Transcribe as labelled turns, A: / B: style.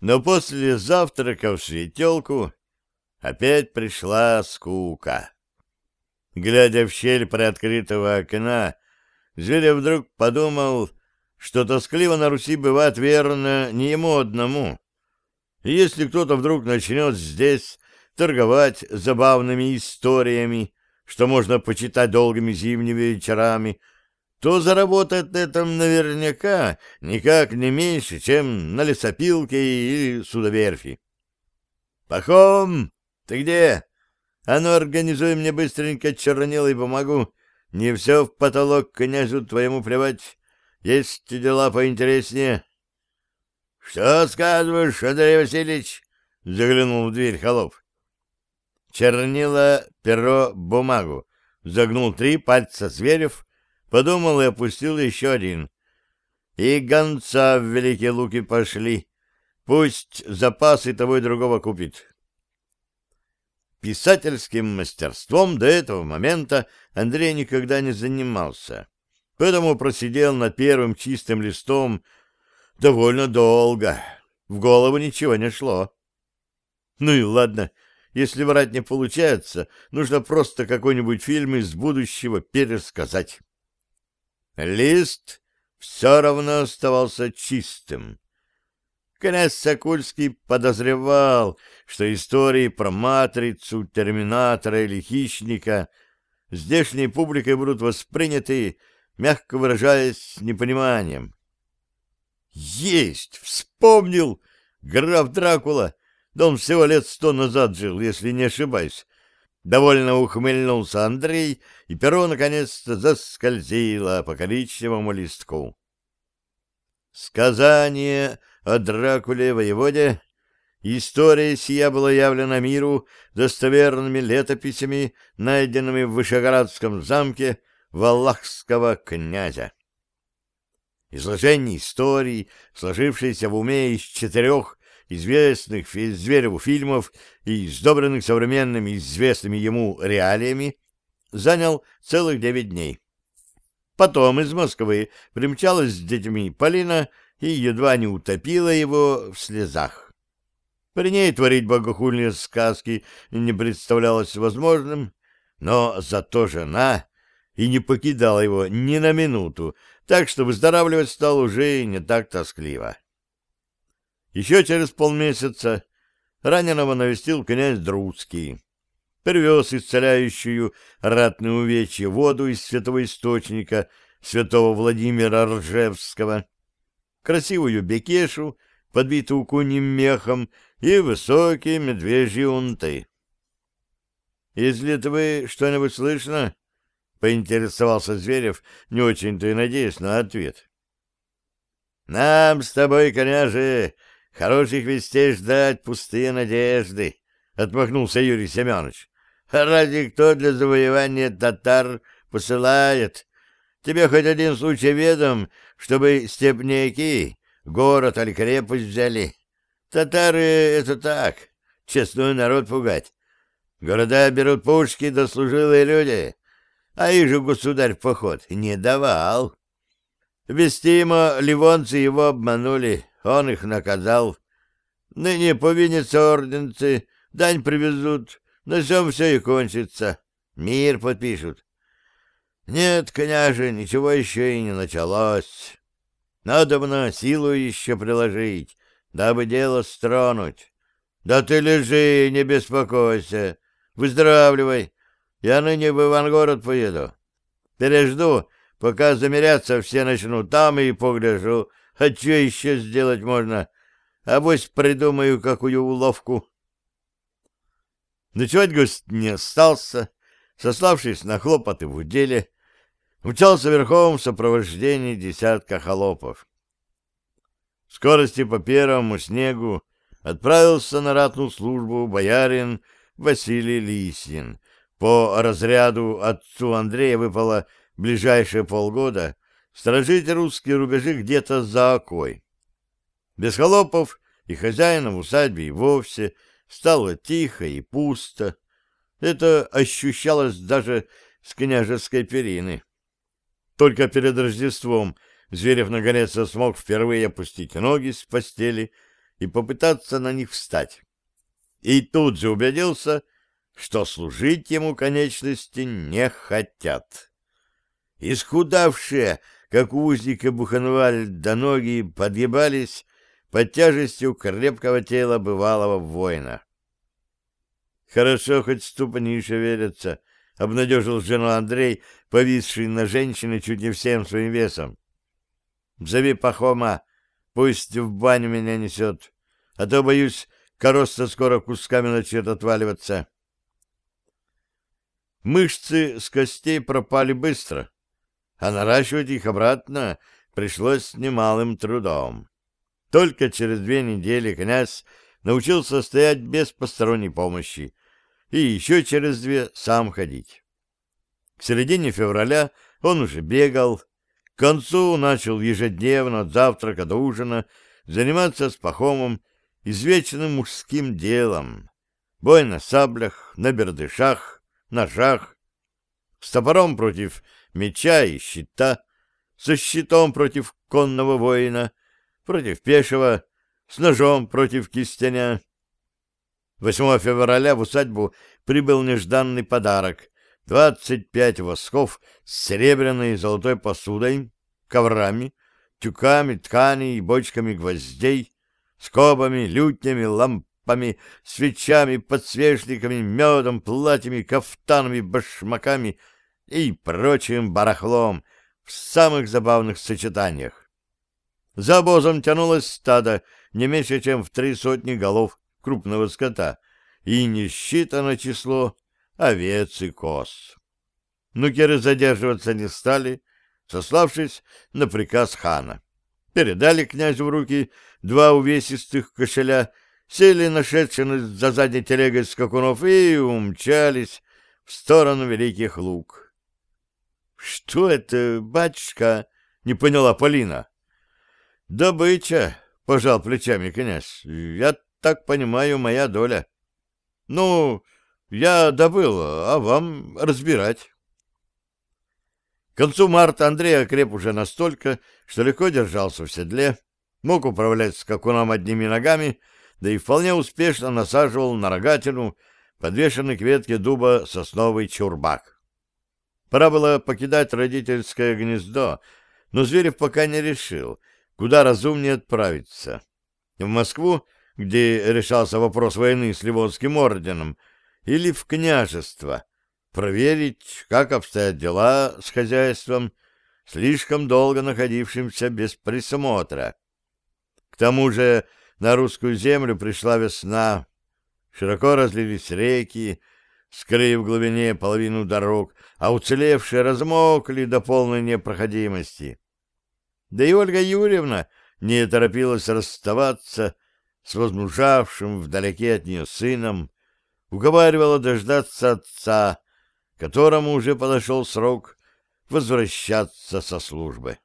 A: Но после завтрака в светелку опять пришла скука. Глядя в щель приоткрытого окна, Зверев вдруг подумал, что тоскливо на Руси бывает верно не ему одному. И если кто-то вдруг начнет здесь торговать забавными историями, что можно почитать долгими зимними вечерами, то заработает на этом наверняка никак не меньше, чем на лесопилке или судоверфи. «Пахом, ты где? А ну, организуй мне быстренько чернила и бумагу. Не все в потолок князю твоему плевать. Есть дела поинтереснее». «Что сказываешь, Андрей Васильевич?» — заглянул в дверь Холоп. «Чернила, перо, бумагу». Загнул три пальца Зверев, подумал и опустил еще один. И гонца в Великие Луки пошли. Пусть запасы того и другого купит. Писательским мастерством до этого момента Андрей никогда не занимался, поэтому просидел над первым чистым листом довольно долго. В голову ничего не шло. Ну и ладно, если врать не получается, нужно просто какой-нибудь фильм из будущего пересказать. Лист все равно оставался чистым. Князь Сокульский подозревал, что истории про Матрицу, Терминатора или Хищника здешней публикой будут восприняты, мягко выражаясь, с непониманием. «Есть! Вспомнил! Граф Дракула! Да он всего лет сто назад жил, если не ошибаюсь. Довольно ухмыльнулся Андрей, и перо наконец-то заскользило по коричневому листку. Сказание о Дракуле-воеводе История сия была явлена миру достоверными летописями, найденными в Вышеградском замке Валахского князя. Изложение истории, сложившейся в уме из четырех известных Звереву фильмов и сдобренных современными известными ему реалиями, занял целых девять дней. Потом из Москвы примчалась с детьми Полина и едва не утопила его в слезах. При ней творить богохульные сказки не представлялось возможным, но зато жена и не покидала его ни на минуту, так что выздоравливать стал уже не так тоскливо. Еще через полмесяца раненого навестил князь Друцкий. Привез исцеляющую ратную увечье воду из святого источника святого Владимира Ржевского, красивую бекешу, подбитую куним мехом, и высокие медвежьи унты. — Из Литвы что-нибудь слышно? — поинтересовался Зверев, не очень-то и надеясь на ответ. — Нам с тобой, коняже, Хороших вестей ждать пустые надежды, — отмахнулся Юрий Семенович. — Ради кто для завоевания татар посылает? Тебе хоть один случай ведом, чтобы степняки город или крепость взяли? Татары — это так, честной народ пугать. Города берут пушки да служилые люди, а их же государь поход не давал. Вестимо ливонцы его обманули, он их наказал. Ныне повинятся орденцы, дань привезут, на всем все и кончится. Мир подпишут. Нет, княже, ничего еще и не началось. Надо мне силу еще приложить, дабы дело стронуть. Да ты лежи, не беспокойся, выздоравливай. Я ныне в Ивангород поеду. Пережду, пока замеряться все начнут там и погляжу, а что еще сделать можно? А вось придумаю какую уловку. Ночевать гость не остался, сославшись на хлопоты в уделе, мчался верхом в сопровождении десятка холопов. В скорости по первому снегу отправился на ратную службу боярин Василий Лисин. По разряду отцу Андрея выпало ближайшие полгода сторожить русские рубежи где-то за окой. Без холопов и хозяина в усадьбе и вовсе стало тихо и пусто. Это ощущалось даже с княжеской перины. Только перед Рождеством Зверев наконец смог впервые опустить ноги с постели и попытаться на них встать. И тут же убедился, что служить ему конечности не хотят. Исхудавшие, как узника Бухенвальда, ноги подъебались под тяжестью крепкого тела бывалого воина. «Хорошо, хоть ступани шевелятся», — обнадежил жену Андрей, повисший на женщине чуть не всем своим весом. «Зови Пахома, пусть в баню меня несет, а то, боюсь, коросса скоро кусками начнет отваливаться». Мышцы с костей пропали быстро, а наращивать их обратно пришлось с немалым трудом. Только через две недели князь научился стоять без посторонней помощи, и еще через две сам ходить. К середине февраля он уже бегал, к концу начал ежедневно от завтрака до ужина заниматься с Пахомом извечным мужским делом. Бой на саблях, на бердышах, ножах, с топором против меча и щита, со щитом против конного воина, против пешего, с ножом против кистеня. 8 февраля в усадьбу прибыл нежданный подарок — 25 восков с серебряной и золотой посудой, коврами, тюками тканей и бочками гвоздей, скобами, лютнями, лампами, свечами, подсвечниками, медом, платьями, кафтанами, башмаками и прочим барахлом в самых забавных сочетаниях. За обозом тянулось стадо не меньше, чем в три сотни голов крупного скота и не считано число овец и коз. Нукеры задерживаться не стали, сославшись на приказ хана. Передали князю в руки два увесистых кошеля, сели нашедшие за задней телегой скакунов и умчались в сторону Великих Луг. — Что это, батюшка? — не поняла Полина. — Добыча, — пожал плечами князь. — Я так понимаю, моя доля. Ну, я добыл, а вам разбирать. К концу марта Андрей окреп уже настолько, что легко держался в седле, мог управлять скакуном одними ногами, да и вполне успешно насаживал на рогатину подвешенный к ветке дуба сосновый чурбак. Пора было покидать родительское гнездо, но Зверев пока не решил, куда разумнее отправиться. В Москву где решался вопрос войны с Ливонским орденом, или в княжество, проверить, как обстоят дела с хозяйством, слишком долго находившимся без присмотра. К тому же на русскую землю пришла весна, широко разлились реки, скрыв в глубине половину дорог, а уцелевшие размокли до полной непроходимости. Да и Ольга Юрьевна не торопилась расставаться с возмужавшим вдалеке от нее сыном, уговаривала дождаться отца, которому уже подошел срок возвращаться со службы.